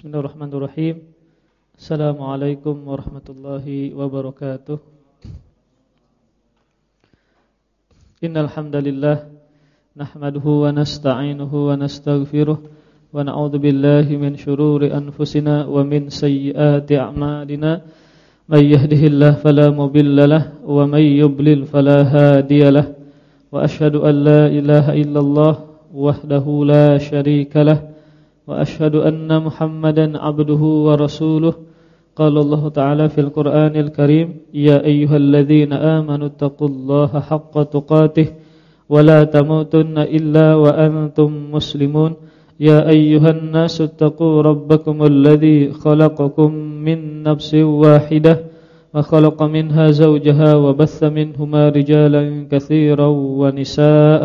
Bismillahirrahmanirrahim. Assalamualaikum warahmatullahi wabarakatuh. Innal hamdalillah nahmaduhu wa nasta'inuhu wa nastaghfiruh wa na'udzu billahi min shururi anfusina wa min sayyiati a'malina. May yahdihillahu fala mudilla lahu wa may yudlil fala hadiya lahu. Wa ashhadu an la ilaha illallah wahdahu la syarika lahu وأشهد أن محمدا عبده ورسوله. قال الله تعالى في القرآن الكريم يا أيها الذين آمنوا اتقوا الله حق تقاته ولا تموتن إلا وأنتم مسلمون. يا أيها الناس اتقوا ربكم الذي خلقكم من نفس واحدة وخلق منها زوجها وبث منهما رجالا كثيرا ونساء.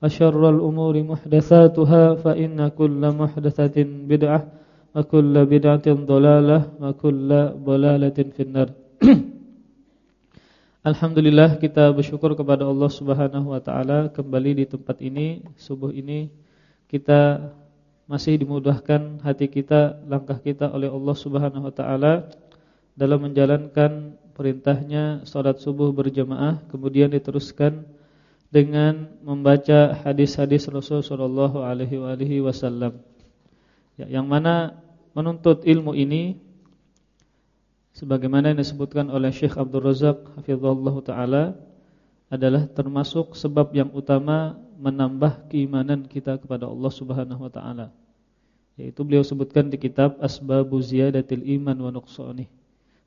وشر الأمور محدثاتها فإن كل محدثة بدعة وكل بدعة ضلالة وكل ضلالة في النار Alhamdulillah kita bersyukur kepada Allah Subhanahu wa taala kembali di tempat ini subuh ini kita masih dimudahkan hati kita langkah kita oleh Allah Subhanahu wa taala dalam menjalankan perintahnya salat subuh berjamaah kemudian diteruskan dengan membaca hadis-hadis Rasul sallallahu alaihi wasallam. Ya, yang mana menuntut ilmu ini sebagaimana yang disebutkan oleh Syekh Abdul Razak hafizallahu taala adalah termasuk sebab yang utama menambah keimanan kita kepada Allah Subhanahu wa taala. Yaitu beliau sebutkan di kitab Asbabu Ziyadatil Iman wa Nuqsani.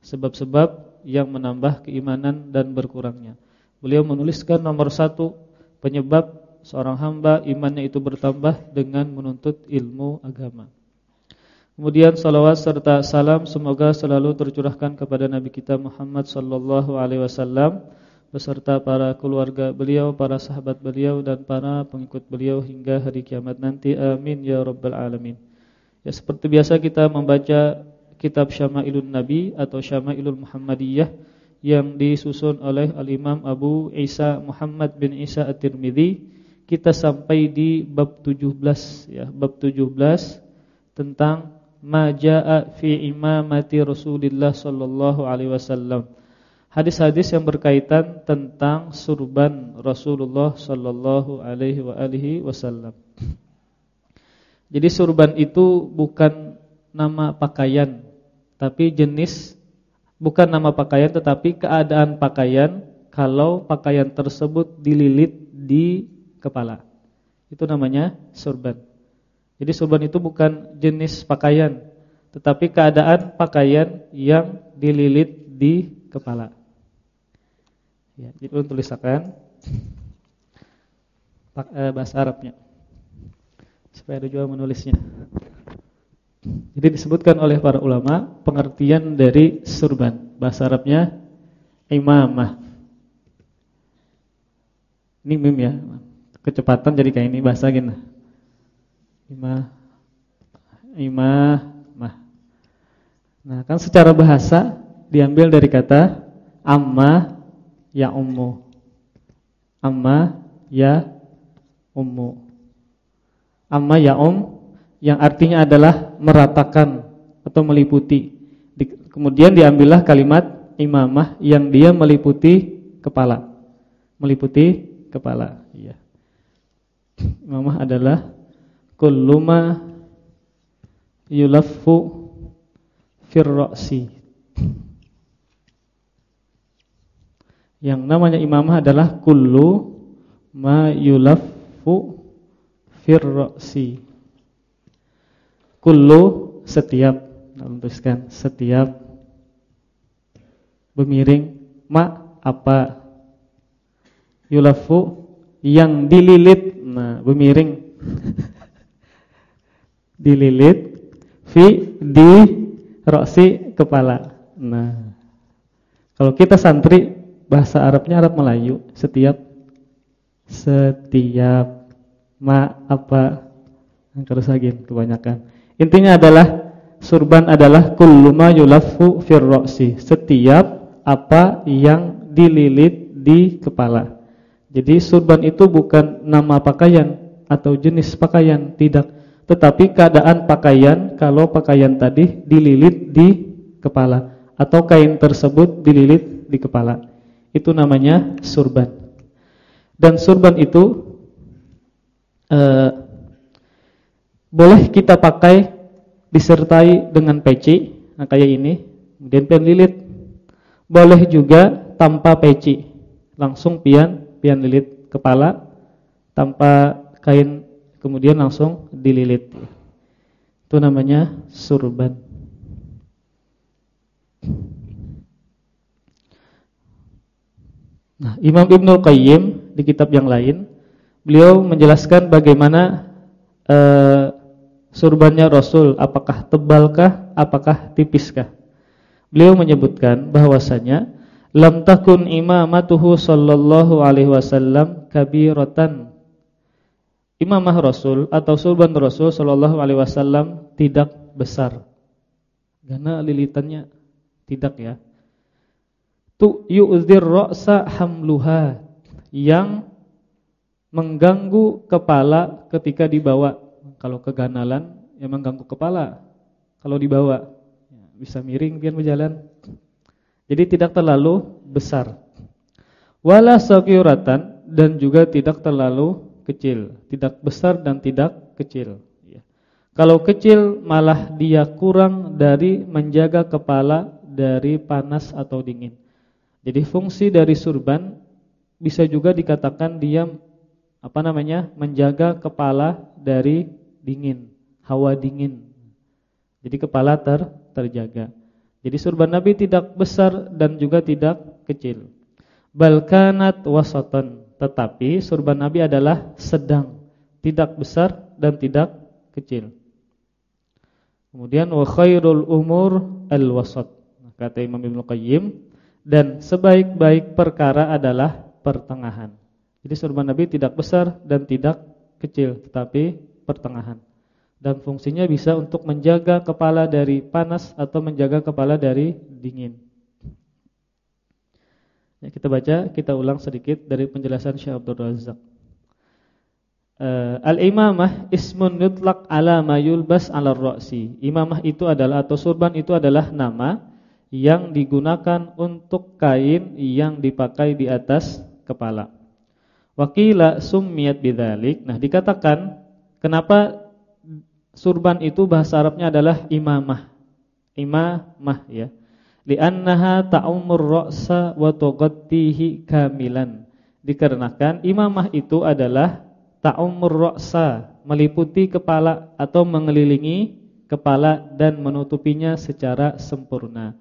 Sebab-sebab yang menambah keimanan dan berkurangnya. Beliau menuliskan nomor satu penyebab seorang hamba imannya itu bertambah dengan menuntut ilmu agama. Kemudian salawat serta salam semoga selalu tercurahkan kepada Nabi kita Muhammad sallallahu alaihi wasallam beserta para keluarga beliau, para sahabat beliau dan para pengikut beliau hingga hari kiamat nanti. Amin ya rabbal alamin. Ya seperti biasa kita membaca kitab Syama'ilun Nabi atau Syama'ilul Muhammadiyah yang disusun oleh Al-Imam Abu Isa Muhammad bin Isa At-Tirmidzi kita sampai di bab 17 ya bab 17 tentang majaa fi imamati Rasulillah sallallahu alaihi wasallam. Hadis-hadis yang berkaitan tentang surban Rasulullah sallallahu alaihi wa alihi wasallam. Jadi surban itu bukan nama pakaian tapi jenis Bukan nama pakaian tetapi keadaan pakaian kalau pakaian tersebut dililit di kepala. Itu namanya surban. Jadi surban itu bukan jenis pakaian tetapi keadaan pakaian yang dililit di kepala. Ya, jadi untuk tulisakan eh, bahasa Arabnya. Supaya ada juga menulisnya. Jadi disebutkan oleh para ulama pengertian dari surban. Bahasa Arabnya imamah. Ini mim ya. Kecepatan jadi kayak ini bahasa gini. Imah imamah. Nah, kan secara bahasa diambil dari kata amma ya ummu. Amma ya ummu. Amma ya um yang artinya adalah meratakan atau meliputi. kemudian diambillah kalimat imamah yang dia meliputi kepala. Meliputi kepala, iya. Imamah adalah kulluma yulaffu firrosi. Yang namanya imamah adalah kullu ma yulaffu firrosi. Kullu setiap tuliskan setiap bemiring ma apa yulafu yang dililit nah bemiring dililit fi di roksi kepala. Nah, kalau kita santri bahasa Arabnya Arab Melayu, setiap setiap ma apa terus lagi kebanyakan. Intinya adalah surban adalah kullu ma yulaffu fir roksi, setiap apa yang dililit di kepala. Jadi surban itu bukan nama pakaian atau jenis pakaian, tidak tetapi keadaan pakaian kalau pakaian tadi dililit di kepala atau kain tersebut dililit di kepala. Itu namanya surban. Dan surban itu eh, boleh kita pakai disertai dengan peci, nah kayak ini, kemudian pian lilit. Boleh juga tanpa peci, langsung pian pian lilit kepala tanpa kain kemudian langsung dililit. Itu namanya surban. Nah, Imam Ibnu Qayyim di kitab yang lain, beliau menjelaskan bagaimana uh, surbannya Rasul, apakah tebalkah, apakah tipiskah. Beliau menyebutkan bahwasanya lam takun imamatuhu sallallahu alaihi wasallam kabiratan imamah Rasul atau surban Rasul Shallallahu Alaihi Wasallam tidak besar karena lilitannya tidak ya. Tu yu'zir ra'sa hamluha yang mengganggu kepala ketika dibawa. Kalau keganalan yang mengganggu kepala kalau dibawa ya, bisa miring biar berjalan. Jadi tidak terlalu besar. Wala sakyuratan dan juga tidak terlalu kecil, tidak besar dan tidak kecil. Ya. Kalau kecil malah dia kurang dari menjaga kepala dari panas atau dingin. Jadi fungsi dari surban bisa juga dikatakan dia apa namanya menjaga kepala dari dingin, hawa dingin. Jadi kepala ter terjaga. Jadi surban Nabi tidak besar dan juga tidak kecil. Balkanat wasatan tetapi surban Nabi adalah sedang, tidak besar dan tidak kecil. Kemudian wa khairul umur al-wasat. Kata Imam Ibnu Qayyim dan sebaik-baik perkara adalah pertengahan. Jadi surban Nabi tidak besar dan tidak kecil, tetapi pertengahan. Dan fungsinya bisa untuk menjaga kepala dari panas atau menjaga kepala dari dingin. Ya, kita baca, kita ulang sedikit dari penjelasan Syekh Abdul Razak. Uh, Al-imamah ismun yutlaq ala ma yulbas 'ala ra'si. Imamah itu adalah atau surban itu adalah nama yang digunakan untuk kain yang dipakai di atas kepala. Wakila summiyat bidzalik. Nah, dikatakan kenapa surban itu bahasa Arabnya adalah imamah. Imamah ya li'annaha ta'umur ra'sa wa tughtihi kamilan. Dikarenakan imamah itu adalah ta'umur ra'sa, meliputi kepala atau mengelilingi kepala dan menutupinya secara sempurna.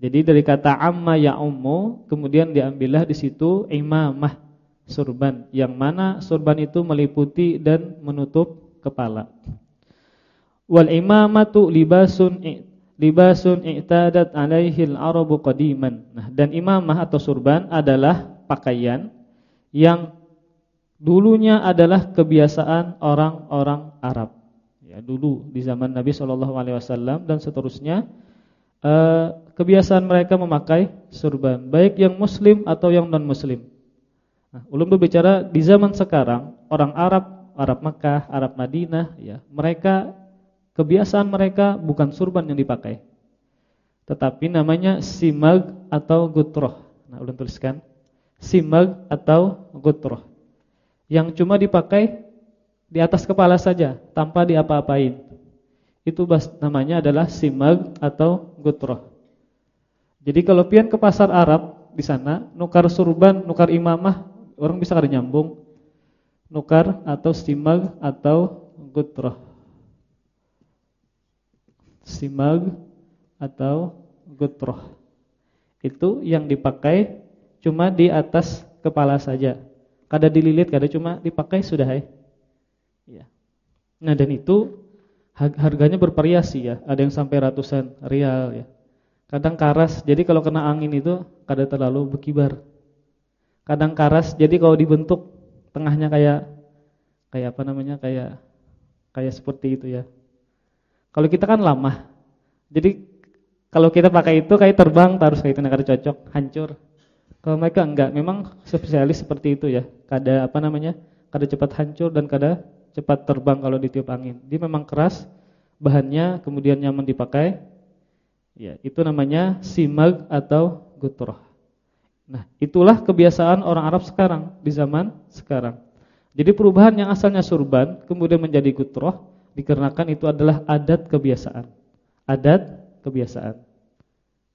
Jadi dari kata amma ya'ummu kemudian diambillah di situ imamah surban yang mana surban itu meliputi dan menutup kepala. Wal imamatu libasun libasun i'tadat alaihi al-arabu qadiman. Nah, dan imamah atau surban adalah pakaian yang dulunya adalah kebiasaan orang-orang Arab. Ya, dulu di zaman Nabi sallallahu alaihi wasallam dan seterusnya eh, kebiasaan mereka memakai surban, baik yang muslim atau yang non-muslim. Nah, ulun berbicara di zaman sekarang, orang Arab, Arab Mekah, Arab Madinah ya, mereka Kebiasaan mereka bukan surban yang dipakai. Tetapi namanya simag atau gutroh. Nah, ulun tuliskan. Simag atau gutroh. Yang cuma dipakai di atas kepala saja, tanpa diapa-apain. Itu namanya adalah simag atau gutroh. Jadi kalau pian ke pasar Arab di sana, nukar surban, nukar imamah, orang bisa kada nyambung. Nukar atau simag atau gutroh simag atau gutroh. Itu yang dipakai cuma di atas kepala saja. Kada dililit, kada cuma dipakai sudah ya. Nah dan itu harganya bervariasi ya, ada yang sampai ratusan rial ya. Kadang karas, jadi kalau kena angin itu kadang terlalu berkibar. Kadang karas, jadi kalau dibentuk tengahnya kayak kayak apa namanya? kayak kayak seperti itu ya. Kalau kita kan lama. Jadi kalau kita pakai itu kayak terbang harus kayak itu negara cocok, hancur. Kalau mereka enggak, memang spesialis seperti itu ya. Kada apa namanya? Kada cepat hancur dan kada cepat terbang kalau ditiup angin. Dia memang keras bahannya, kemudian nyaman dipakai. Ya, itu namanya simag atau gutroh. Nah, itulah kebiasaan orang Arab sekarang di zaman sekarang. Jadi perubahan yang asalnya surban kemudian menjadi gutroh dikarenakan itu adalah adat kebiasaan. Adat kebiasaan.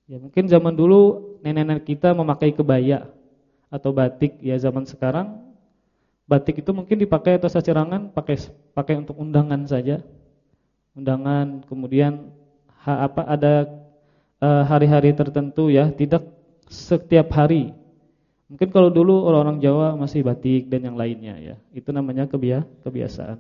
Ya, mungkin zaman dulu nenek-nenek kita memakai kebaya atau batik, ya zaman sekarang Batik itu mungkin dipakai atau sacirangan pakai pakai untuk undangan saja. Undangan kemudian ha, apa ada eh, hari-hari uh, tertentu ya, tidak setiap hari. Mungkin kalau dulu orang-orang Jawa masih batik dan yang lainnya ya. Itu namanya kebia kebiasaan.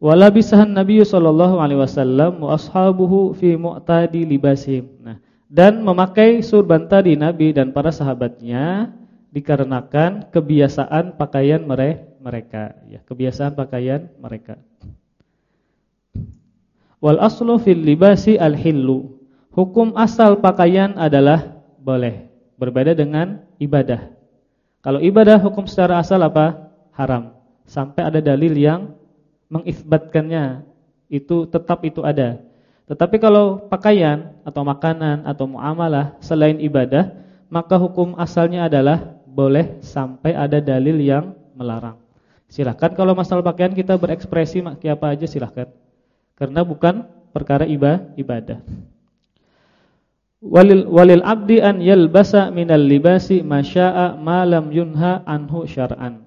Wala bisahan Nabi sallallahu alaihi wasallam wa ashabuhu fi mu'tadi libasim. Nah, dan memakai surban tadi Nabi dan para sahabatnya dikarenakan kebiasaan pakaian mereka ya kebiasaan pakaian mereka wal aslu fil libasi al hillu hukum asal pakaian adalah boleh berbeda dengan ibadah kalau ibadah hukum secara asal apa haram sampai ada dalil yang mengisbatkannya itu tetap itu ada tetapi kalau pakaian atau makanan atau muamalah selain ibadah maka hukum asalnya adalah boleh sampai ada dalil yang melarang. Silahkan kalau masalah pakaian kita berekspresi maki apa aja silahkan. Karena bukan perkara ibadah. Walil, walil abdi an yalbasa minal libasi masya'a ma lam yunha anhu syar'an.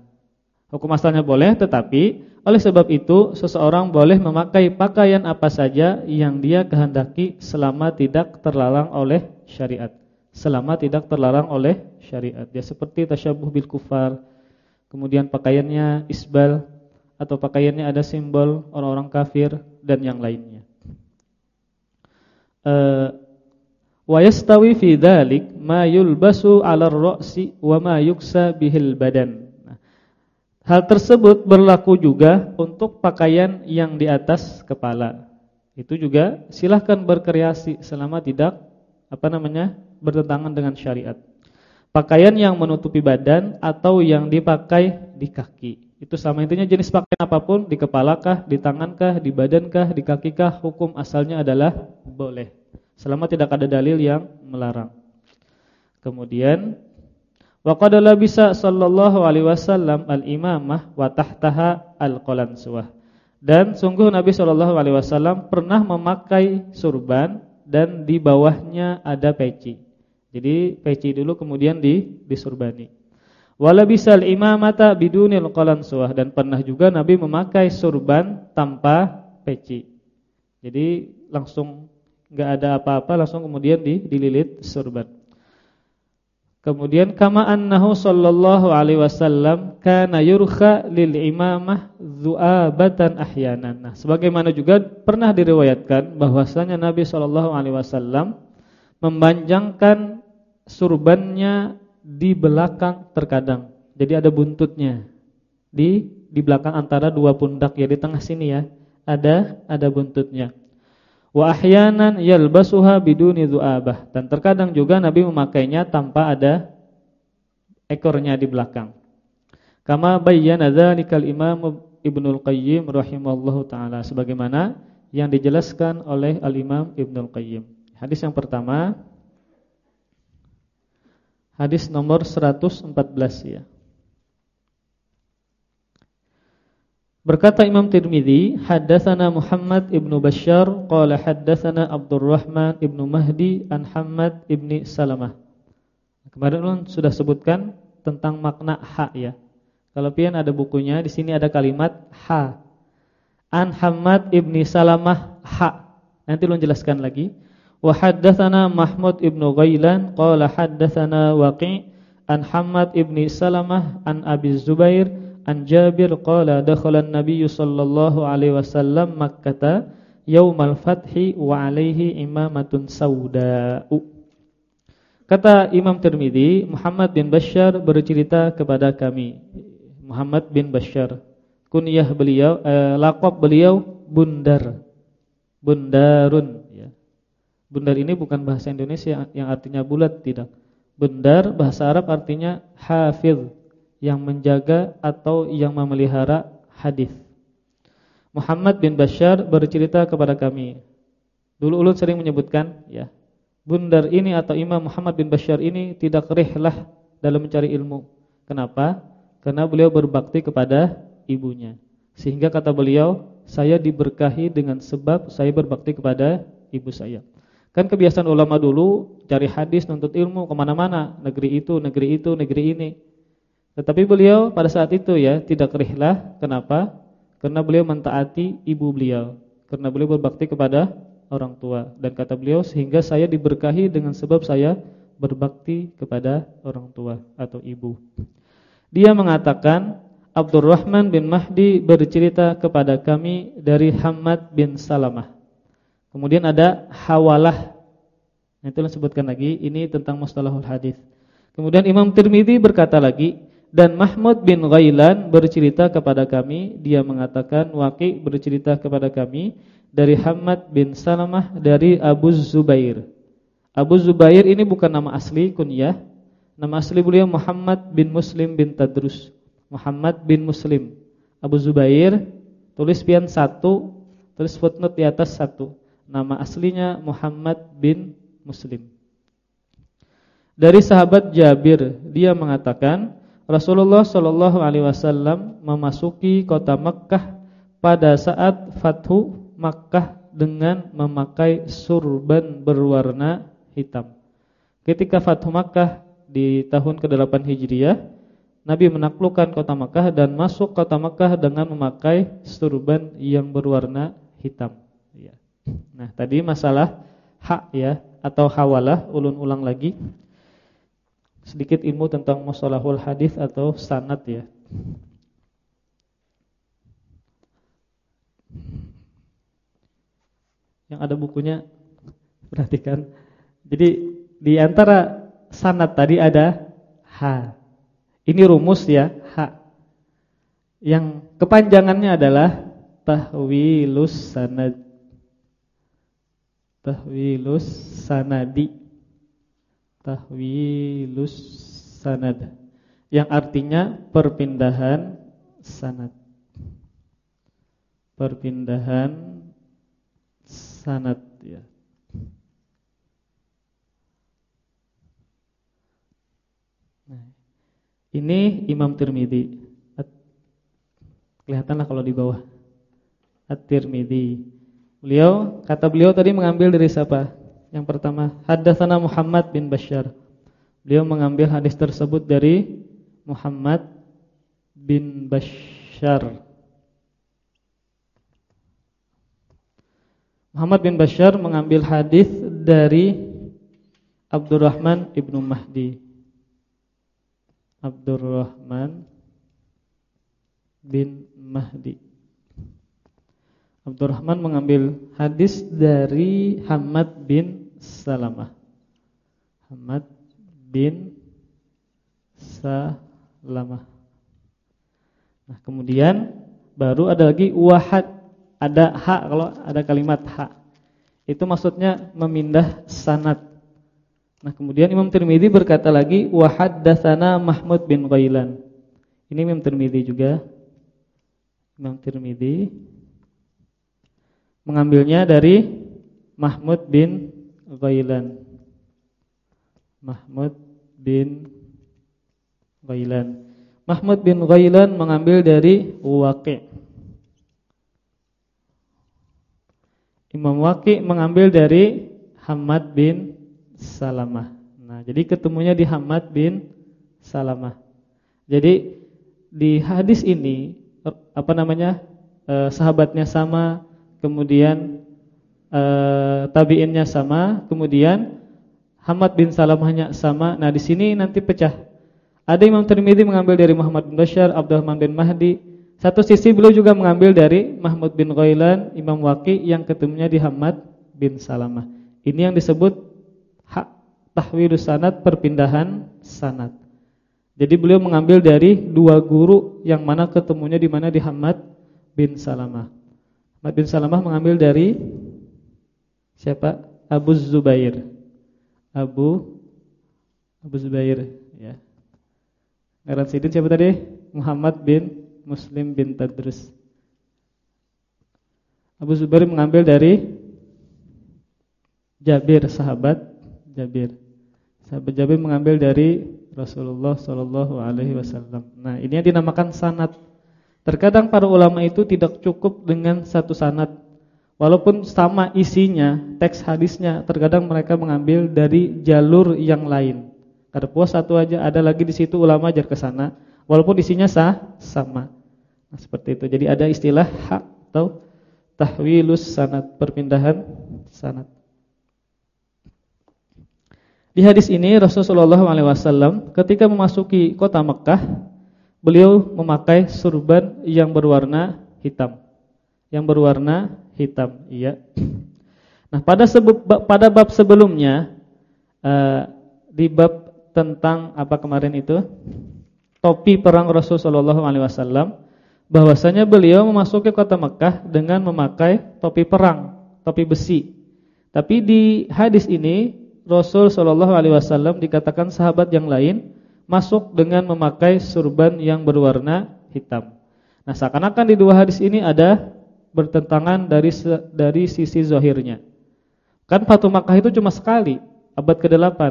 Hukum asalnya boleh tetapi oleh sebab itu seseorang boleh memakai pakaian apa saja yang dia kehendaki selama tidak terlarang oleh syariat selama tidak terlarang oleh syariat. Ya seperti tasyabuh bil kufar. Kemudian pakaiannya isbal atau pakaiannya ada simbol orang-orang kafir dan yang lainnya. Eh, wa yastawi fi dzalik ma yulbasu 'ala ar-ra'si wa ma yuksa bihil badan. Nah, hal tersebut berlaku juga untuk pakaian yang di atas kepala. Itu juga silahkan berkreasi selama tidak apa namanya? bertentangan dengan syariat. Pakaian yang menutupi badan atau yang dipakai di kaki. Itu sama intinya jenis pakaian apa pun, di kepala kah, di tangan kah, di badan kah, di kaki kah, hukum asalnya adalah boleh. Selama tidak ada dalil yang melarang. Kemudian waqad bisa sallallahu alaihi wasallam al-imamah wa tahtaha al-qalansuwah. Dan sungguh Nabi sallallahu alaihi wasallam pernah memakai surban dan di bawahnya ada peci. Jadi peci dulu kemudian di disurbani. Wala bisal imamata bidunil qalansuah dan pernah juga Nabi memakai surban tanpa peci. Jadi langsung enggak ada apa-apa langsung kemudian di, dililit surban. Kemudian kama annahu sallallahu alaihi wasallam kana yurkha lil imamah dzu'abatan ahyanan. Nah, sebagaimana juga pernah diriwayatkan bahwasanya Nabi sallallahu alaihi wasallam memanjangkan surbannya di belakang terkadang. Jadi ada buntutnya. Di di belakang antara dua pundak ya di tengah sini ya. Ada ada buntutnya. Wa ahyanan yalbasuha biduni dzu'abah dan terkadang juga Nabi memakainya tanpa ada ekornya di belakang. Kama bayyana dzalikal Imam Ibnul Qayyim rahimallahu taala sebagaimana yang dijelaskan oleh Al-Imam Ibnul Qayyim. Hadis yang pertama Hadis nomor 114 ya. Berkata Imam Tirmizi, haddatsana Muhammad ibnu Bashar qala haddatsana Abdurrahman ibnu Mahdi an Hammad ibni Salamah. Kemarin sudah sebutkan tentang makna ha ya. Kalau pian ada bukunya, di sini ada kalimat ha. An Hammad ibni Salamah ha. Nanti lu jelaskan lagi. Wa haddatsana Mahmud ibnu Ghailan qala haddatsana Waqi' an Hammad ibni Salamah an Abi Zubair an Jabir qala dakhala an-nabiy sallallahu alaihi wasallam Makkah yaumal fathi wa alaihi imamatun sauda'u. Kata Imam Tirmidzi, Muhammad bin Bashar bercerita kepada kami. Muhammad bin Bashar. Kunyah beliau, eh, lakop beliau Bundar. Bundarun ya. Bundar ini bukan bahasa Indonesia yang artinya bulat tidak. Bundar bahasa Arab artinya hafiz yang menjaga atau yang memelihara hadis. Muhammad bin Bashar bercerita kepada kami. Dulu ulun sering menyebutkan ya, bundar ini atau Imam Muhammad bin Bashar ini tidak rihlah dalam mencari ilmu. Kenapa? Karena beliau berbakti kepada ibunya. Sehingga kata beliau, saya diberkahi dengan sebab saya berbakti kepada ibu saya. Kan kebiasaan ulama dulu cari hadis, nuntut ilmu ke mana-mana, negeri itu, negeri itu, negeri ini. Tetapi beliau pada saat itu ya tidak rihlah. Kenapa? Karena beliau mentaati ibu beliau. Karena beliau berbakti kepada orang tua. Dan kata beliau sehingga saya diberkahi dengan sebab saya berbakti kepada orang tua atau ibu. Dia mengatakan Abdurrahman bin Mahdi bercerita kepada kami dari Hamad bin Salamah. Kemudian ada Hawalah. Itu disebutkan lagi ini tentang mustalahul hadis. Kemudian Imam Tirmizi berkata lagi dan Mahmud bin Ghailan bercerita kepada kami, dia mengatakan Waqi bercerita kepada kami dari Hamad bin Salamah dari Abu Zubair. Abu Zubair ini bukan nama asli kunyah. Nama asli beliau Muhammad bin Muslim bin Tadrus. Muhammad bin Muslim. Abu Zubair tulis pian satu, tulis footnote di atas satu. Nama aslinya Muhammad bin Muslim. Dari sahabat Jabir, dia mengatakan Rasulullah Shallallahu Alaihi Wasallam memasuki kota Mekkah pada saat Fathu Makkah dengan memakai surban berwarna hitam. Ketika Fathu Makkah di tahun ke-8 Hijriah, Nabi menaklukkan kota Makkah dan masuk kota Makkah dengan memakai surban yang berwarna hitam. Ya. Nah, tadi masalah hak ya atau hawalah ulun ulang lagi sedikit ilmu tentang mustalahul hadis atau sanad ya. Yang ada bukunya perhatikan. Jadi di antara sanad tadi ada ha. Ini rumus ya, ha. Yang kepanjangannya adalah tahwilus sanad. Tahwilus sanadi tahwilus sanad yang artinya perpindahan sanad. Perpindahan sanad ya. Nah, ini Imam Tirmidzi. Kelihatanlah kalau di bawah. At-Tirmidzi. Beliau kata beliau tadi mengambil dari siapa? Yang pertama, haddatsana Muhammad bin Bashar. Beliau mengambil hadis tersebut dari Muhammad bin Bashar. Muhammad bin Bashar mengambil hadis dari Abdurrahman ibnu Mahdi. Abdurrahman bin Mahdi. Abdurrahman mengambil hadis dari Hamad bin Salamah. Hamad bin Salamah. Nah, kemudian baru ada lagi wahad, ada hak kalau ada kalimat hak. Itu maksudnya memindah sanad. Nah, kemudian Imam Tirmizi berkata lagi wahaddatsana Mahmud bin Ghailan. Ini Imam Tirmizi juga. Imam Tirmizi mengambilnya dari Mahmud bin Ghailan. Mahmud bin Ghailan. Mahmud bin Ghailan mengambil dari Waqi' Imam Waqi' mengambil dari Hamad bin Salamah. Nah jadi ketemunya di Hamad bin Salamah. Jadi di hadis ini Apa namanya eh, Sahabatnya sama Kemudian uh, tabiinnya sama, kemudian Hamad bin Salamahnya sama. Nah, di sini nanti pecah. Ada Imam Tirmidzi mengambil dari Muhammad bin Bashar, Abdurrahman bin Mahdi. Satu sisi beliau juga mengambil dari Mahmud bin Ghailan, Imam Waqi yang ketemunya di Hamad bin Salamah. Ini yang disebut hak tahwilus sanad, perpindahan sanad. Jadi beliau mengambil dari dua guru yang mana ketemunya di mana di Hamad bin Salamah. Hamad bin Salamah mengambil dari siapa? Abu Zubair. Abu Abu Zubair ya. Ngaran sidin siapa tadi? Muhammad bin Muslim bin Tadrus. Abu Zubair mengambil dari Jabir sahabat Jabir. Sahabat Jabir mengambil dari Rasulullah Shallallahu alaihi wasallam. Nah, ini yang dinamakan sanad. Terkadang para ulama itu tidak cukup dengan satu sanad. Walaupun sama isinya, teks hadisnya, terkadang mereka mengambil dari jalur yang lain. Karena satu aja, ada lagi di situ ulama ajar ke sana, walaupun isinya sah sama. Nah, seperti itu. Jadi ada istilah hak atau tahwilus sanad, perpindahan sanad. Di hadis ini Rasulullah SAW ketika memasuki kota Mekah, beliau memakai surban yang berwarna hitam. Yang berwarna hitam, iya. Nah, pada sebab, pada bab sebelumnya uh, di bab tentang apa kemarin itu? Topi perang Rasul sallallahu alaihi wasallam bahwasanya beliau memasuki kota Mekah dengan memakai topi perang, topi besi. Tapi di hadis ini Rasul sallallahu alaihi wasallam dikatakan sahabat yang lain masuk dengan memakai surban yang berwarna hitam. Nah, seakan-akan di dua hadis ini ada bertentangan dari dari sisi zahirnya. Kan Fatu Makkah itu cuma sekali, abad ke-8.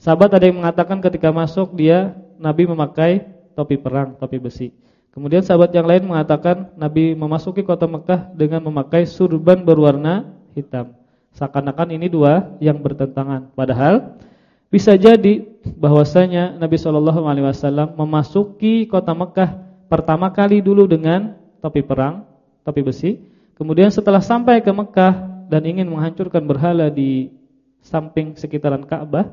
Sahabat ada yang mengatakan ketika masuk dia Nabi memakai topi perang, topi besi. Kemudian sahabat yang lain mengatakan Nabi memasuki kota Mekah dengan memakai surban berwarna hitam. Seakan-akan ini dua yang bertentangan. Padahal bisa jadi bahwasanya Nabi Shallallahu alaihi wasallam memasuki kota Mekah pertama kali dulu dengan topi perang, topi besi. Kemudian setelah sampai ke Mekah dan ingin menghancurkan berhala di samping sekitaran Ka'bah,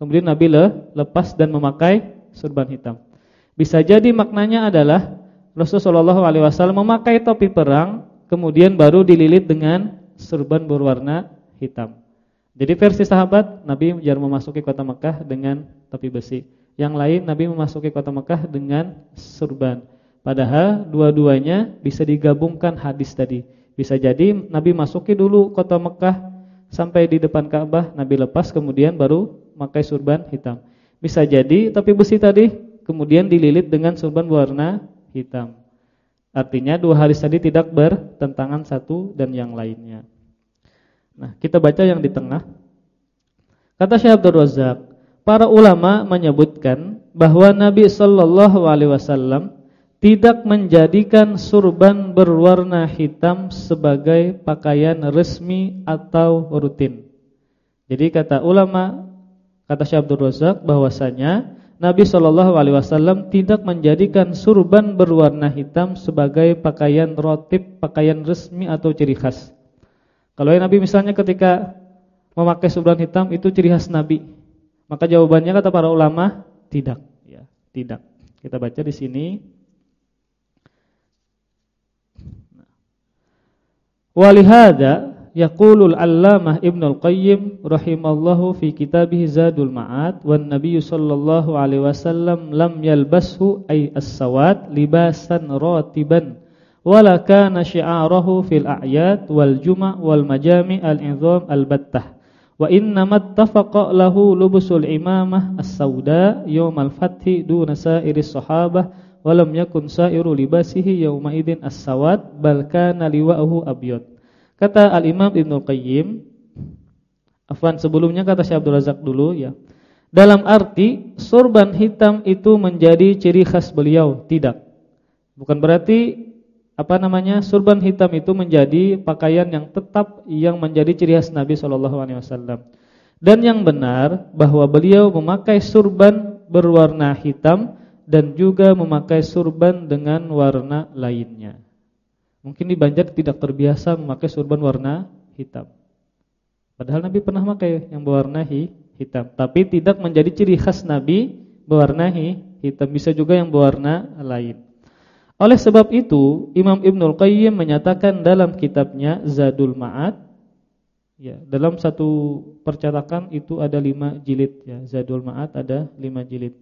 Kemudian Nabi lepas dan memakai surban hitam. Bisa jadi maknanya adalah Rasulullah SAW memakai topi perang, kemudian baru dililit dengan surban berwarna hitam. Jadi versi sahabat, Nabi jarang memasuki kota Mekah dengan topi besi. Yang lain Nabi memasuki kota Mekah dengan surban. Padahal dua-duanya bisa digabungkan hadis tadi. Bisa jadi Nabi masuki dulu kota Mekah sampai di depan Ka'bah, Nabi lepas kemudian baru memakai surban hitam. Bisa jadi tapi besi tadi kemudian dililit dengan surban berwarna hitam. Artinya dua hadis tadi tidak bertentangan satu dan yang lainnya. Nah, kita baca yang di tengah. Kata Syekh Abdul Razak, para ulama menyebutkan bahwa Nabi sallallahu alaihi wasallam tidak menjadikan surban berwarna hitam sebagai pakaian resmi atau rutin. Jadi kata ulama Kata Syekh Abdul Razak bahwasanya Nabi Shallallahu alaihi wasallam tidak menjadikan surban berwarna hitam sebagai pakaian rotip, pakaian resmi atau ciri khas. Kalau Nabi misalnya ketika memakai surban hitam itu ciri khas Nabi. Maka jawabannya kata para ulama tidak, ya, tidak. Kita baca di sini. Walihada yaqulul allamah Ibnu al-Qayyim rahimallahu fi kitabih Zadul Ma'ad wan Nabiy sallallahu alaihi wasallam lam yalbashu ay as-sawad libasan ratiban wala kana syi'arahu fil a'yad wal juma' wal majami' al-'idham al-battah wa inna mattafaqa lahu lubusul imamah as-sauda al-fathi duna sa'iris sahabah wa lam yakun sa'iru libasihi yawma idin as-sawad bal kana liwa'uhu abyad Kata Al-Imam Ibnu Qayyim, afwan sebelumnya kata Syekh Abdul Razak dulu ya. Dalam arti sorban hitam itu menjadi ciri khas beliau, tidak. Bukan berarti apa namanya? Sorban hitam itu menjadi pakaian yang tetap yang menjadi ciri khas Nabi sallallahu alaihi wasallam. Dan yang benar bahwa beliau memakai surban berwarna hitam dan juga memakai surban dengan warna lainnya. Mungkin di Banjar tidak terbiasa memakai surban warna hitam. Padahal Nabi pernah memakai yang berwarna hitam, tapi tidak menjadi ciri khas Nabi berwarna hitam, bisa juga yang berwarna lain. Oleh sebab itu, Imam Ibnul Qayyim menyatakan dalam kitabnya Zadul Ma'ad Ya, dalam satu percetakan itu ada lima jilid ya. Zadul Ma'ad ada lima jilid.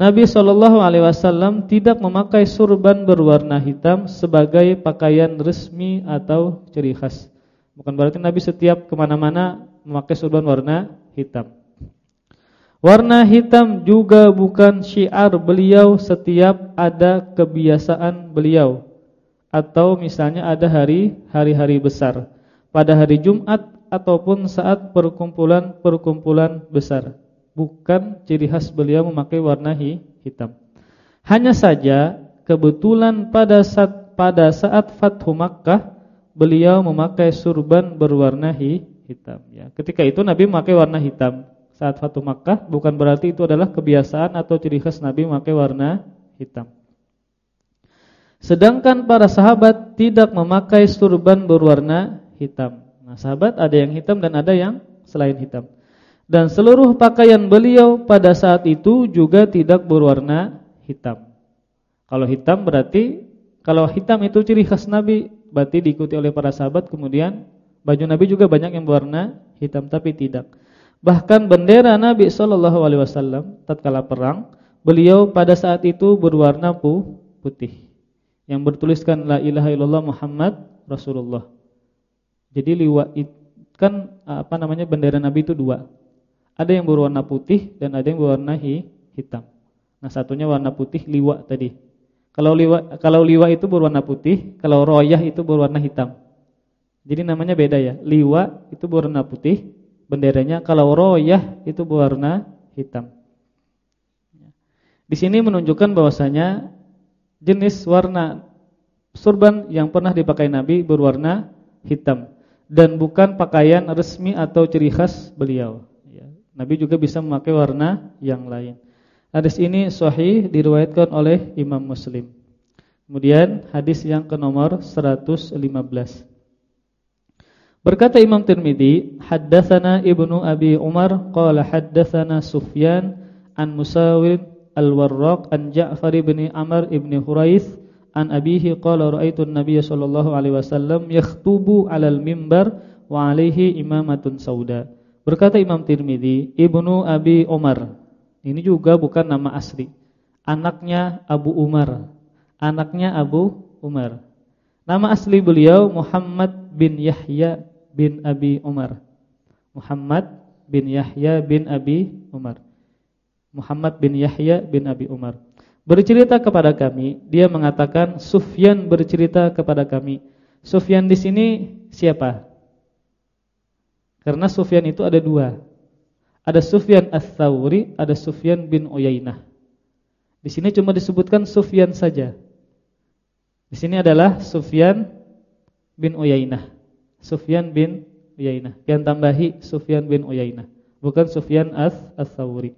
Nabi Shallallahu alaihi wasallam tidak memakai surban berwarna hitam sebagai pakaian resmi atau ciri khas. Bukan berarti Nabi setiap ke mana mana memakai surban warna hitam. Warna hitam juga bukan syiar beliau setiap ada kebiasaan beliau atau misalnya ada hari hari-hari besar. Pada hari Jumat ataupun saat perkumpulan-perkumpulan besar. Bukan ciri khas beliau memakai warna hitam. Hanya saja kebetulan pada saat pada saat Fathu Makkah beliau memakai surban berwarna hitam ya. Ketika itu Nabi memakai warna hitam. Saat Fathu Makkah bukan berarti itu adalah kebiasaan atau ciri khas Nabi memakai warna hitam. Sedangkan para sahabat tidak memakai surban berwarna hitam. Nah, sahabat ada yang hitam dan ada yang selain hitam. Dan seluruh pakaian beliau pada saat itu juga tidak berwarna hitam. Kalau hitam berarti kalau hitam itu ciri khas Nabi, berarti diikuti oleh para sahabat. Kemudian baju Nabi juga banyak yang berwarna hitam, tapi tidak. Bahkan bendera Nabi Shallallahu Alaihi Wasallam tatkala perang, beliau pada saat itu berwarna putih, yang bertuliskan La ilaha illallah Muhammad Rasulullah. Jadi liwa kan apa namanya bendera Nabi itu dua. Ada yang berwarna putih dan ada yang berwarna hitam. Nah, satunya warna putih liwa tadi. Kalau liwa kalau liwa itu berwarna putih, kalau royah itu berwarna hitam. Jadi namanya beda ya. Liwa itu berwarna putih benderanya, kalau royah itu berwarna hitam. Di sini menunjukkan bahwasanya jenis warna surban yang pernah dipakai Nabi berwarna hitam dan bukan pakaian resmi atau ciri khas beliau. Nabi juga bisa memakai warna yang lain. Hadis ini sahih diriwayatkan oleh Imam Muslim. Kemudian hadis yang ke nomor 115. Berkata Imam Tirmizi, haddatsana Ibnu Abi Umar qala haddatsana Sufyan an Musawid al-Warraq an Ja'far bin Amr ibn Huraits an abihi qala raaitu an-nabiy sallallahu alaihi wasallam yakhtubu 'alal mimbar wa 'alaihi imamatun sauda. Berkata Imam Tirmizi, Ibnu Abi Umar. Ini juga bukan nama asli. Anaknya Abu Umar. Anaknya Abu Umar. Nama asli beliau Muhammad bin Yahya bin Abi Umar. Muhammad bin Yahya bin Abi Umar. Muhammad bin Yahya bin Abi Umar bercerita kepada kami, dia mengatakan Sufyan bercerita kepada kami. Sufyan di sini siapa? Karena Sufyan itu ada dua. Ada Sufyan Ats-Tsauri, ada Sufyan bin Uyainah. Di sini cuma disebutkan Sufyan saja. Di sini adalah Sufyan bin Uyainah. Sufyan bin Uyainah. Yang tambahi Sufyan bin Uyainah, bukan Sufyan Ats-Tsauri.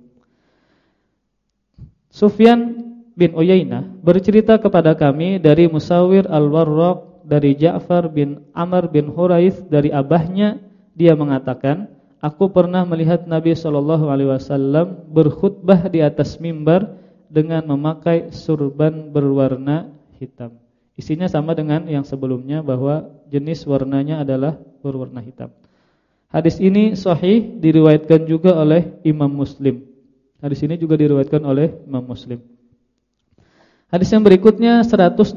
Sufyan bin Uyainah bercerita kepada kami dari Musawir Al-Warraq dari Ja'far bin Amr bin Huraith dari abahnya dia mengatakan aku pernah melihat Nabi sallallahu alaihi wasallam berkhutbah di atas mimbar dengan memakai surban berwarna hitam. Isinya sama dengan yang sebelumnya bahwa jenis warnanya adalah berwarna hitam. Hadis ini sahih diriwayatkan juga oleh Imam Muslim. Hadis ini juga diriwayatkan oleh Imam Muslim. Hadis yang berikutnya 116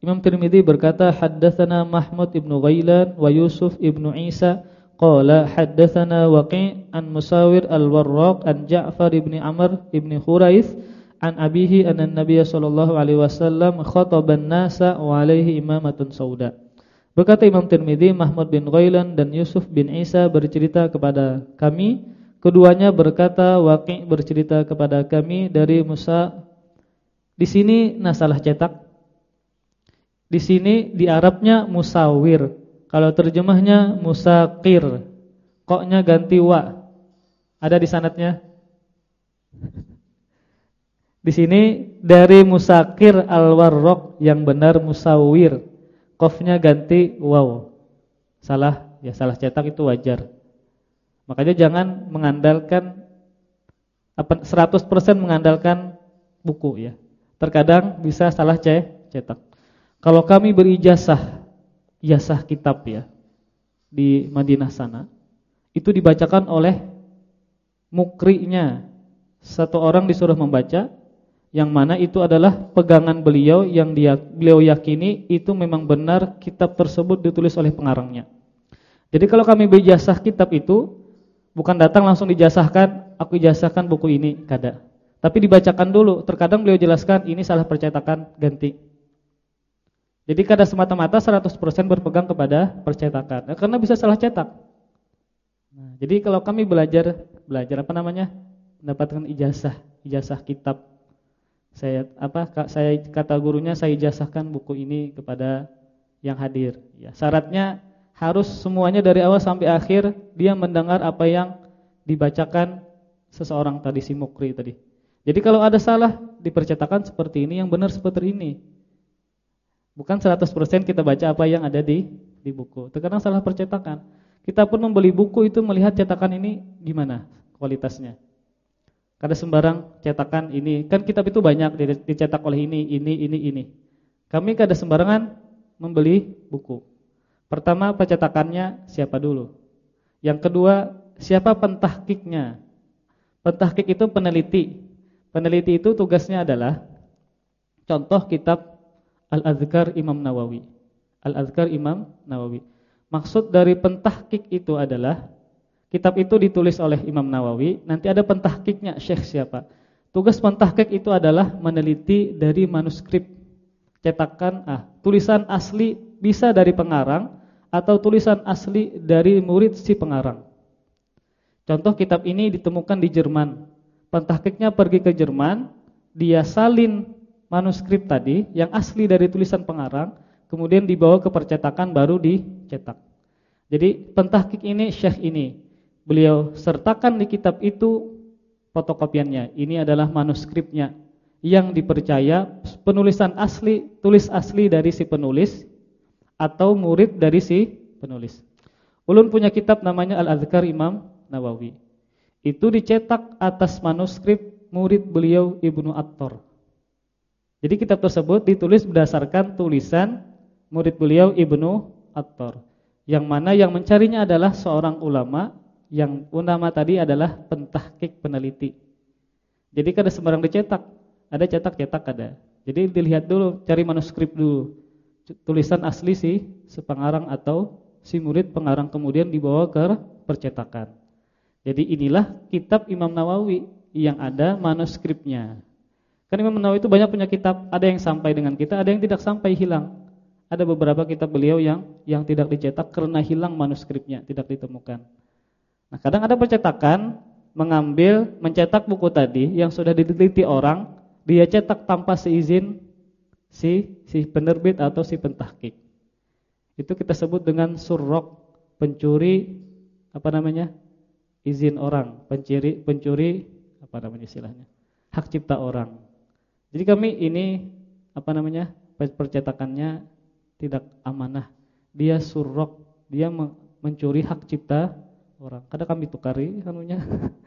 Imam Tirmizi berkata haddatsana Mahmud ibnu Ghailan wa Yusuf ibnu Isa qala haddatsana Waqi' an Musawir al-Warraq an Ja'far ibni Amr ibni Khurais an abihi anna Nabiy sallallahu alaihi wasallam khataban nasa wa alaihi imamatun sauda. Berkata Imam Tirmizi Mahmud bin Ghailan dan Yusuf bin Isa bercerita kepada kami keduanya berkata Waqi' bercerita kepada kami dari Musa di sini nasalah cetak. Di sini di Arabnya musawir. Kalau terjemahnya musakir. Koknya ganti wa. Ada di sanatnya? Di sini dari musakir al-warraq yang benar musawir. Qafnya ganti waw. Salah, ya salah cetak itu wajar. Makanya jangan mengandalkan 100% mengandalkan buku ya. Terkadang bisa salah cetak. Kalau kami berijazah ijazah kitab ya di Madinah sana, itu dibacakan oleh mukrinya. Satu orang disuruh membaca yang mana itu adalah pegangan beliau yang dia beliau yakini itu memang benar kitab tersebut ditulis oleh pengarangnya. Jadi kalau kami berijazah kitab itu bukan datang langsung dijasahkan, aku ijazahkan buku ini, kada. Tapi dibacakan dulu. Terkadang beliau jelaskan ini salah percetakan, ganti. Jadi kada semata-mata 100% berpegang kepada percetakan. Nah, karena bisa salah cetak. Nah, jadi kalau kami belajar belajar apa namanya? mendapatkan ijazah, ijazah kitab. Saya apa saya kata gurunya saya ijazahkan buku ini kepada yang hadir. Ya, syaratnya harus semuanya dari awal sampai akhir dia mendengar apa yang dibacakan seseorang tadi si mukri tadi. Jadi kalau ada salah dipercetakan seperti ini, yang benar seperti ini. Bukan 100% kita baca apa yang ada di di buku. Terkadang salah percetakan. Kita pun membeli buku itu melihat cetakan ini gimana kualitasnya. Kada sembarang cetakan ini, kan kitab itu banyak dicetak oleh ini, ini, ini, ini. Kami kada sembarangan membeli buku. Pertama pencetakannya siapa dulu? Yang kedua, siapa pentahkiknya? Pentahkik itu peneliti. Peneliti itu tugasnya adalah contoh kitab Al-Azkar Imam Nawawi. Al-Azkar Imam Nawawi. Maksud dari pentahkik itu adalah kitab itu ditulis oleh Imam Nawawi, nanti ada pentahkiknya Syekh siapa. Tugas pentahkik itu adalah meneliti dari manuskrip cetakan ah, tulisan asli bisa dari pengarang atau tulisan asli dari murid si pengarang. Contoh kitab ini ditemukan di Jerman pentahkiknya pergi ke Jerman, dia salin manuskrip tadi yang asli dari tulisan pengarang, kemudian dibawa ke percetakan baru dicetak. Jadi pentahkik ini syekh ini, beliau sertakan di kitab itu fotokopiannya. Ini adalah manuskripnya yang dipercaya penulisan asli, tulis asli dari si penulis atau murid dari si penulis. Ulun punya kitab namanya Al-Azkar Imam Nawawi itu dicetak atas manuskrip murid beliau Ibnu Attor. Jadi kitab tersebut ditulis berdasarkan tulisan murid beliau Ibnu Attor. Yang mana yang mencarinya adalah seorang ulama yang ulama tadi adalah pentahkik peneliti. Jadi kada sembarang dicetak, ada cetak-cetak ada. Jadi dilihat dulu, cari manuskrip dulu. Tulisan asli si sepengarang atau si murid pengarang kemudian dibawa ke percetakan. Jadi inilah kitab Imam Nawawi yang ada manuskripnya. Kan Imam Nawawi itu banyak punya kitab, ada yang sampai dengan kita, ada yang tidak sampai hilang. Ada beberapa kitab beliau yang yang tidak dicetak karena hilang manuskripnya, tidak ditemukan. Nah, kadang ada percetakan mengambil mencetak buku tadi yang sudah diteliti orang, dia cetak tanpa seizin si si penerbit atau si pentahkik. Itu kita sebut dengan surrok, pencuri apa namanya? izin orang, pencuri pencuri apa namanya istilahnya? hak cipta orang. Jadi kami ini apa namanya? percetakannya tidak amanah. Dia surrok, dia mencuri hak cipta orang. Kadang kami tukari kanunya.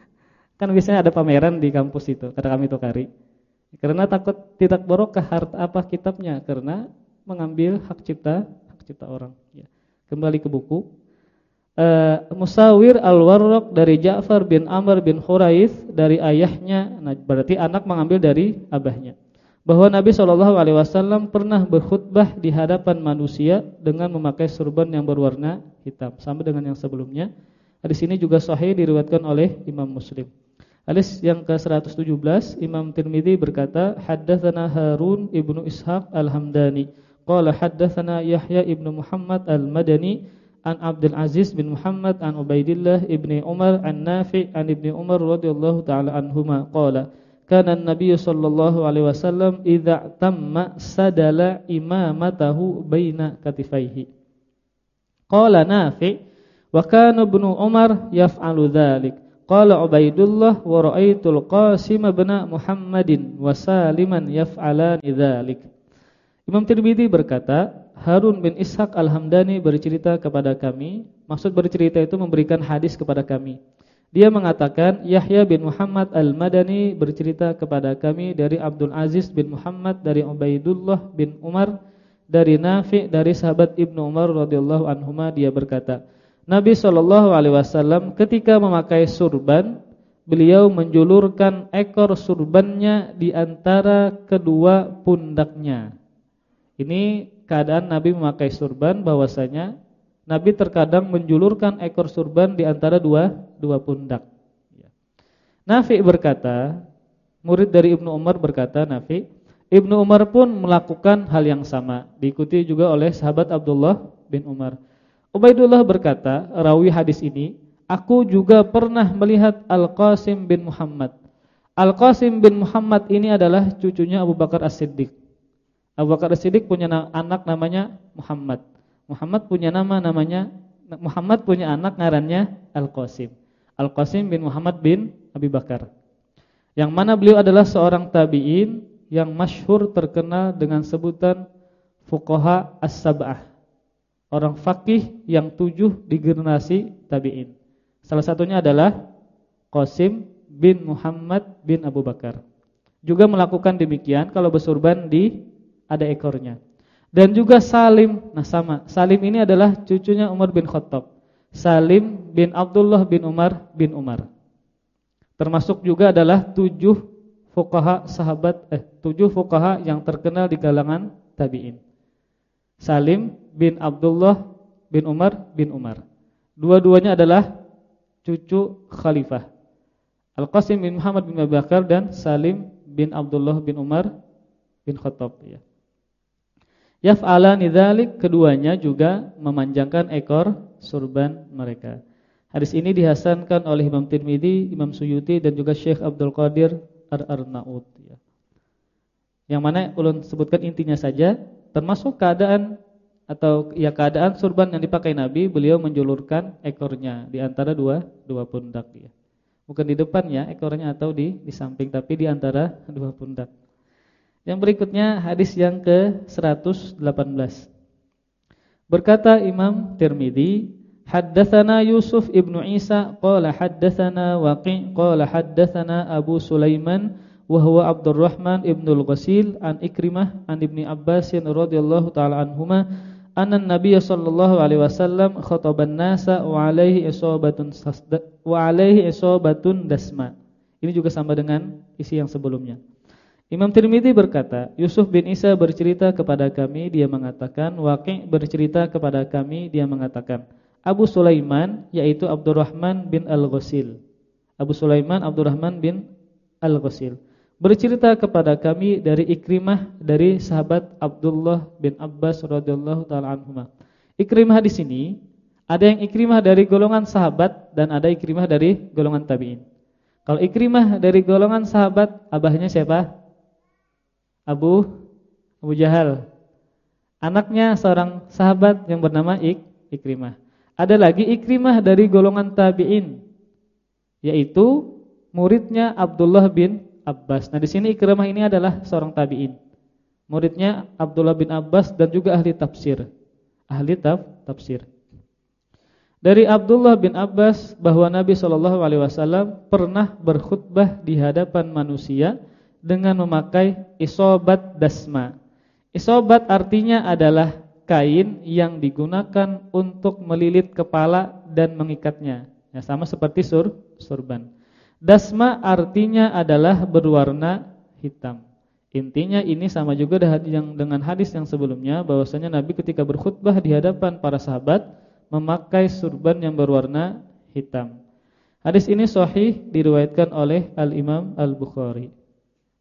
kan biasanya ada pameran di kampus itu, kadang kami tukari. Karena takut tidak barokah harta apa kitabnya karena mengambil hak cipta hak cipta orang ya. Kembali ke buku uh, Musawir Al-Warraq dari Ja'far bin Amr bin Khuraith dari ayahnya, nah berarti anak mengambil dari abahnya. Bahwa Nabi Shallallahu alaihi wasallam pernah berkhutbah di hadapan manusia dengan memakai surban yang berwarna hitam, sama dengan yang sebelumnya. Di sini juga sahih diriwayatkan oleh Imam Muslim. Hadis yang ke-117 Imam Tirmizi berkata, haddatsana Harun ibnu Ishaq Al-Hamdani, qala haddatsana Yahya ibnu Muhammad Al-Madani an Abdul Aziz bin Muhammad an Ubaidillah ibni Umar an Nafi' an ibni Umar radhiyallahu taala anhuma qala kana an-nabiy sallallahu alaihi wasallam idza tamma sadala imamatahu baina katifaihi. Qala Nafi' wa kana ibnu Umar yaf'alu dzalik qala Ubaidullah wa ra'aitul Qasim bin Muhammadin wa Saliman yaf'alan dzalik Imam Tirmizi berkata Harun bin Ishaq Al-Hamdani bercerita kepada kami, maksud bercerita itu memberikan hadis kepada kami. Dia mengatakan Yahya bin Muhammad Al-Madani bercerita kepada kami dari Abdul Aziz bin Muhammad dari Ubaidullah bin Umar dari Nafi dari sahabat Ibnu Umar radhiyallahu anhuma dia berkata Nabi Shallallahu alaihi wasallam ketika memakai surban beliau menjulurkan ekor surbannya di antara kedua pundaknya. Ini keadaan Nabi memakai surban bahwasanya Nabi terkadang menjulurkan ekor surban di antara dua dua pundak. Ya. Nafi berkata, murid dari Ibnu Umar berkata, Nafi, Ibnu Umar pun melakukan hal yang sama, diikuti juga oleh sahabat Abdullah bin Umar. Ubaidullah berkata, rawi hadis ini, aku juga pernah melihat Al-Qasim bin Muhammad. Al-Qasim bin Muhammad ini adalah cucunya Abu Bakar As-Siddiq. Abu Bakar As-Siddiq punya anak namanya Muhammad. Muhammad punya nama namanya Muhammad punya anak ngarannya Al-Qasim. Al-Qasim bin Muhammad bin Abi Bakar. Yang mana beliau adalah seorang tabi'in yang masyhur terkenal dengan sebutan fuqaha as-sab'ah. Orang fakih yang tujuh di generasi tabi'in. Salah satunya adalah Qasim bin Muhammad bin Abu Bakar. Juga melakukan demikian kalau bersurban di ada ekornya. Dan juga Salim, nah sama. Salim ini adalah cucunya Umar bin Khattab. Salim bin Abdullah bin Umar bin Umar. Termasuk juga adalah tujuh fuqaha sahabat eh tujuh fuqaha yang terkenal di kalangan tabi'in. Salim bin Abdullah bin Umar bin Umar. Dua-duanya adalah cucu khalifah. Al-Qasim bin Muhammad bin Abu Bakar dan Salim bin Abdullah bin Umar bin Khattab ya. Yaf'alani dzalik keduanya juga memanjangkan ekor surban mereka. Hadis ini dihasankan oleh Imam Tirmizi, Imam Suyuti dan juga Syekh Abdul Qadir Ar-Arnaud ya. Yang mana ulun sebutkan intinya saja termasuk keadaan atau ya keadaan surban yang dipakai Nabi, beliau menjulurkan ekornya di antara dua dua pundak ya. Bukan di depannya ekornya atau di di samping tapi di antara dua pundak. Yang berikutnya hadis yang ke-118. Berkata Imam Tirmizi, haddatsana Yusuf ibnu Isa qala haddatsana Waqi' qala haddatsana Abu Sulaiman wa huwa Abdurrahman ibnul Ghasil an Ikrimah an Ibni Abbas radhiyallahu taala anhuma anna an-nabiy sallallahu alaihi wasallam khataban nasa wa alaihi isabatun wa alaihi isabatun dasma. Ini juga sama dengan isi yang sebelumnya. Imam Tirmidzi berkata, Yusuf bin Isa bercerita kepada kami, dia mengatakan, Waqi' bercerita kepada kami, dia mengatakan, Abu Sulaiman yaitu Abdurrahman bin Al-Ghasil. Abu Sulaiman Abdurrahman bin Al-Ghasil bercerita kepada kami dari Ikrimah dari sahabat Abdullah bin Abbas radhiyallahu taala anhuma. Ikrimah di sini ada yang Ikrimah dari golongan sahabat dan ada Ikrimah dari golongan tabi'in. Kalau Ikrimah dari golongan sahabat, abahnya siapa? Abu Abu Jahal. Anaknya seorang sahabat yang bernama Ik, Ikrimah. Ada lagi Ikrimah dari golongan tabi'in yaitu muridnya Abdullah bin Abbas. Nah, di sini Ikrimah ini adalah seorang tabi'in. Muridnya Abdullah bin Abbas dan juga ahli tafsir. Ahli taf, tafsir. Dari Abdullah bin Abbas bahwa Nabi Shallallahu alaihi wasallam pernah berkhutbah di hadapan manusia dengan memakai isobat dasma. Isobat artinya adalah kain yang digunakan untuk melilit kepala dan mengikatnya. Ya, sama seperti sur surban. Dasma artinya adalah berwarna hitam. Intinya ini sama juga dengan hadis yang sebelumnya bahwasanya Nabi ketika berkhutbah di hadapan para sahabat memakai surban yang berwarna hitam. Hadis ini sahih diriwayatkan oleh Al-Imam Al-Bukhari.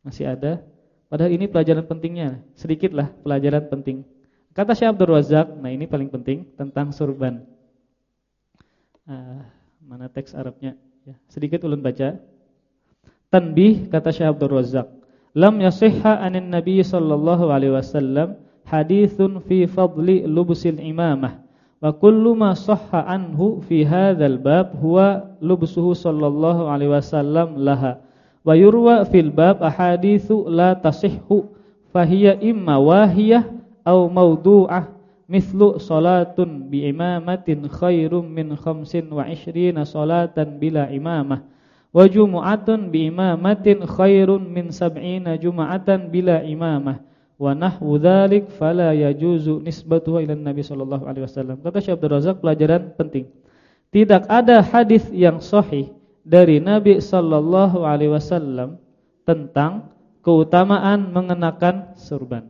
Masih ada. Padahal ini pelajaran pentingnya. Sedikitlah pelajaran penting. Kata Syekh Abdul Razak, nah ini paling penting tentang surban. Uh, mana teks Arabnya? Ya, sedikit ulun baca. Tanbih kata Syekh Abdul Razak, lam yasihha anin Nabi sallallahu alaihi wasallam hadithun fi fadli lubsil imamah wa kullu ma sahha anhu fi hadzal bab huwa lubsuhu sallallahu alaihi wasallam laha Wa yurwa fil bab ahaditsu la tasihhu fahiya imma wahiyah au mawdu'ah mithlu salatun bi imamatin khairum min khamsin wa ishrina salatan bila imamah wa jumu'atun bi imamatin khairun min sab'ina juma'atan bila imamah wa nahwu dzalik fala yajuzu nisbatuhu ila Nabi sallallahu alaihi wasallam. Kata Syekh Abdul Razak pelajaran penting. Tidak ada hadis yang sahih dari Nabi sallallahu alaihi wasallam tentang keutamaan mengenakan surban.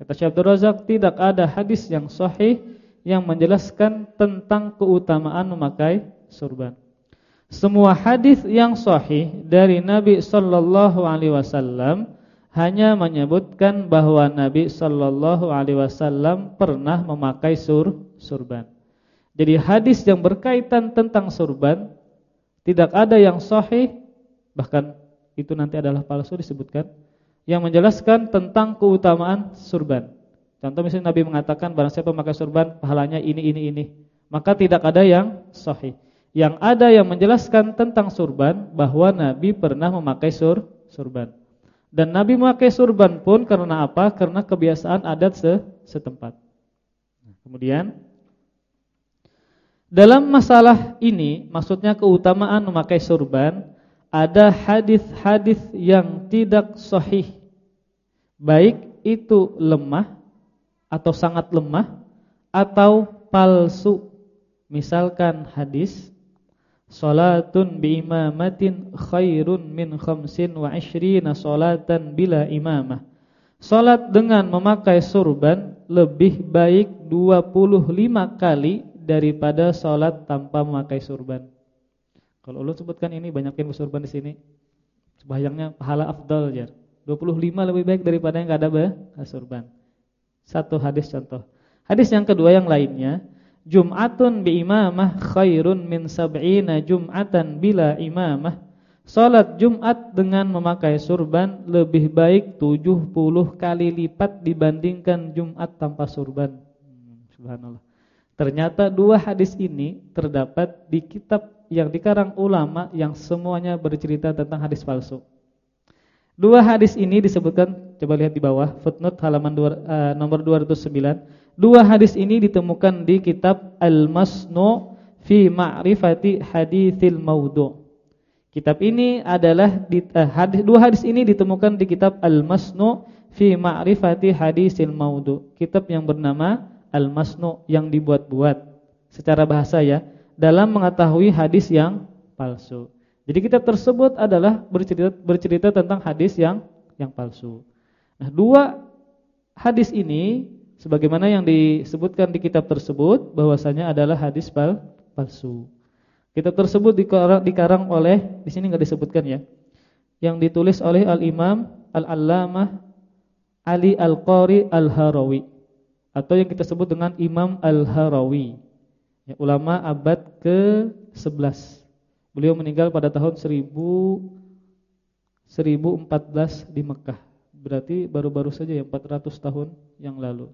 Kata Syekh Abdul Razak tidak ada hadis yang sahih yang menjelaskan tentang keutamaan memakai surban. Semua hadis yang sahih dari Nabi sallallahu alaihi wasallam hanya menyebutkan bahwa Nabi Shallallahu Alaihi Wasallam pernah memakai sur surban. Jadi hadis yang berkaitan tentang surban tidak ada yang sahih, bahkan itu nanti adalah palsu disebutkan, yang menjelaskan tentang keutamaan surban. Contoh misalnya Nabi mengatakan barang siapa memakai surban pahalanya ini ini ini, maka tidak ada yang sahih. Yang ada yang menjelaskan tentang surban bahwa Nabi pernah memakai sur surban. Dan Nabi memakai surban pun karena apa? Karena kebiasaan adat setempat. Kemudian dalam masalah ini, maksudnya keutamaan memakai surban, ada hadis-hadis yang tidak sahih. Baik itu lemah atau sangat lemah atau palsu. Misalkan hadis Salatun biimamatin khairun min khamsin wa ishrina salatan bila imamah. Salat dengan memakai surban lebih baik 25 kali daripada salat tanpa memakai surban. Kalau ulun sebutkan ini banyak yang bersurban di sini. Sebayangnya pahala afdal ya. 25 lebih baik daripada yang enggak ada surban. Satu hadis contoh. Hadis yang kedua yang lainnya Jum'atun bi imamah khairun min sab'ina jum'atan bila imamah. Salat Jumat dengan memakai surban lebih baik 70 kali lipat dibandingkan Jumat tanpa surban. Hmm, subhanallah. Ternyata dua hadis ini terdapat di kitab yang dikarang ulama yang semuanya bercerita tentang hadis palsu. Dua hadis ini disebutkan, coba lihat di bawah, footnote halaman dua, uh, nomor 209 Dua hadis ini ditemukan di kitab Al-Masnu fi Ma'rifati Haditsil Maudhu. Kitab ini adalah di, uh, hadis, dua hadis ini ditemukan di kitab Al-Masnu fi Ma'rifati Haditsil Maudhu. Kitab yang bernama Al-Masnu yang dibuat-buat secara bahasa ya dalam mengetahui hadis yang palsu. Jadi kitab tersebut adalah bercerita bercerita tentang hadis yang yang palsu. Nah, dua hadis ini sebagaimana yang disebutkan di kitab tersebut bahwasanya adalah hadis pal palsu. Kitab tersebut dikarang, dikarang oleh di sini enggak disebutkan ya. Yang ditulis oleh Al-Imam Al-Allamah Ali Al-Qari Al-Harawi atau yang kita sebut dengan Imam Al-Harawi. Ya, ulama abad ke-11. Beliau meninggal pada tahun 1000 1014 di Mekah. Berarti baru-baru saja ya 400 tahun yang lalu.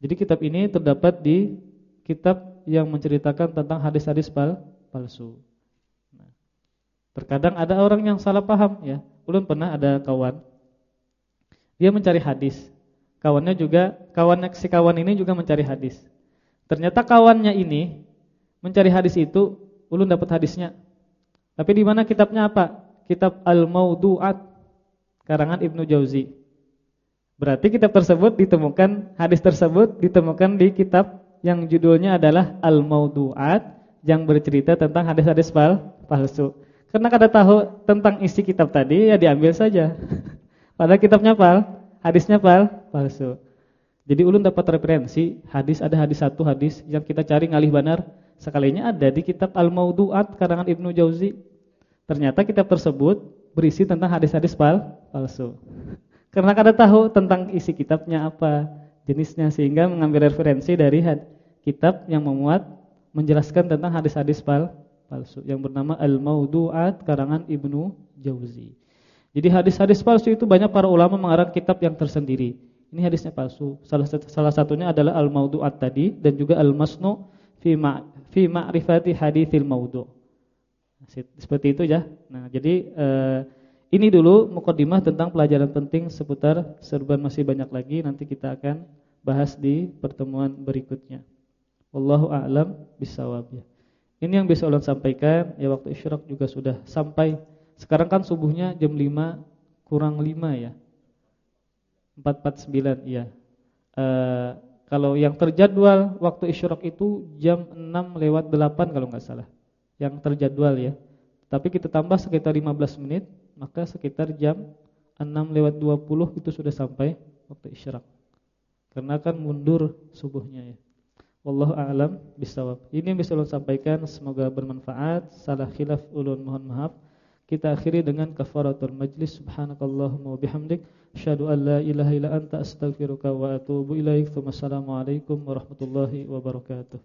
Jadi kitab ini terdapat di kitab yang menceritakan tentang hadis-hadis pal palsu. Nah, terkadang ada orang yang salah paham ya. Ulun pernah ada kawan dia mencari hadis. Kawannya juga kawan si kawan ini juga mencari hadis. Ternyata kawannya ini mencari hadis itu ulun dapat hadisnya. Tapi di mana kitabnya apa? Kitab Al-Maudu'at karangan Ibnu Jauzi. Berarti kitab tersebut ditemukan, hadis tersebut ditemukan di kitab yang judulnya adalah Al-Maudu'at yang bercerita tentang hadis-hadis pal palsu. Karena kada tahu tentang isi kitab tadi ya diambil saja. Padahal kitabnya pal, hadisnya pal palsu. Jadi ulun dapat referensi hadis ada hadis satu hadis yang kita cari ngalih benar sekalinya ada di kitab Al-Maudu'at karangan Ibnu Jauzi. Ternyata kitab tersebut berisi tentang hadis-hadis pal palsu. Karena kada tahu tentang isi kitabnya apa, jenisnya sehingga mengambil referensi dari kitab yang memuat menjelaskan tentang hadis-hadis pal palsu yang bernama Al-Maudu'at karangan Ibnu Jauzi. Jadi hadis-hadis palsu itu banyak para ulama mengarang kitab yang tersendiri. Ini hadisnya palsu. Salah salah satunya adalah Al-Maudu'at tadi dan juga Al-Masnu fi ma fi ma'rifati haditsil maudu'. Seperti itu ya. Nah, jadi eh, ini dulu mukadimah tentang pelajaran penting seputar serban masih banyak lagi nanti kita akan bahas di pertemuan berikutnya. Wallahu a'lam bisawab. Ini yang bisa ulun sampaikan, ya waktu isyraq juga sudah sampai. Sekarang kan subuhnya jam 5 kurang 5 ya. 449 iya. E, kalau yang terjadwal waktu isyraq itu jam 6 lewat 8 kalau nggak salah. Yang terjadwal ya. Tapi kita tambah sekitar 15 menit, maka sekitar jam 6 lewat 20 itu sudah sampai waktu isyraq. Karena kan mundur subuhnya ya. Wallahu a'lam bisawab. Ini yang bisa ulun sampaikan, semoga bermanfaat. Salah khilaf ulun mohon maaf. Kita akhiri dengan kafaratul majlis. Subhanakallahumma wa bihamdik, asyhadu an la ilaha illa anta astaghfiruka wa atubu ilaik. Wassalamualaikum warahmatullahi wabarakatuh.